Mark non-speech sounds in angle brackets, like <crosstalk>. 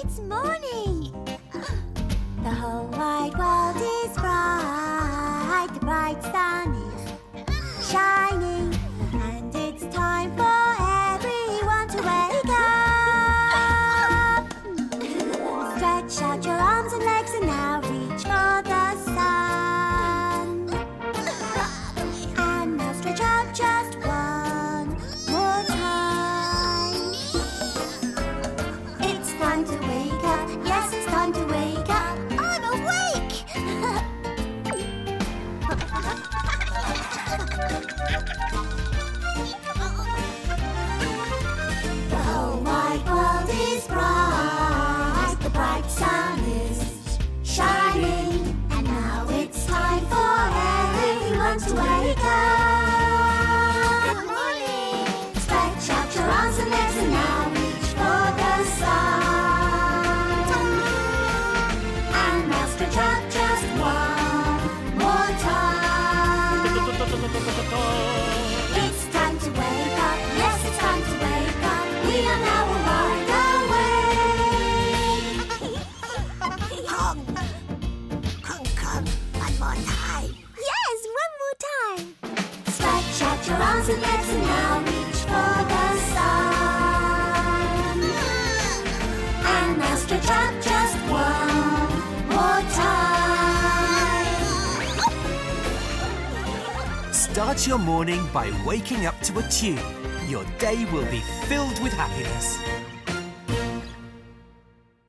It's morning. <gasps> The whole wide world is bright. The bright sun is shining. And it's time for everyone to wake up. <laughs> Stretch out your arms and legs and now reach for the sun. <laughs> And now stretch out just one more time. It's time to everyone arms and legs and now reach for the sun. And now stretch out just one more time. Start your morning by waking up to a tune. Your day will be filled with happiness.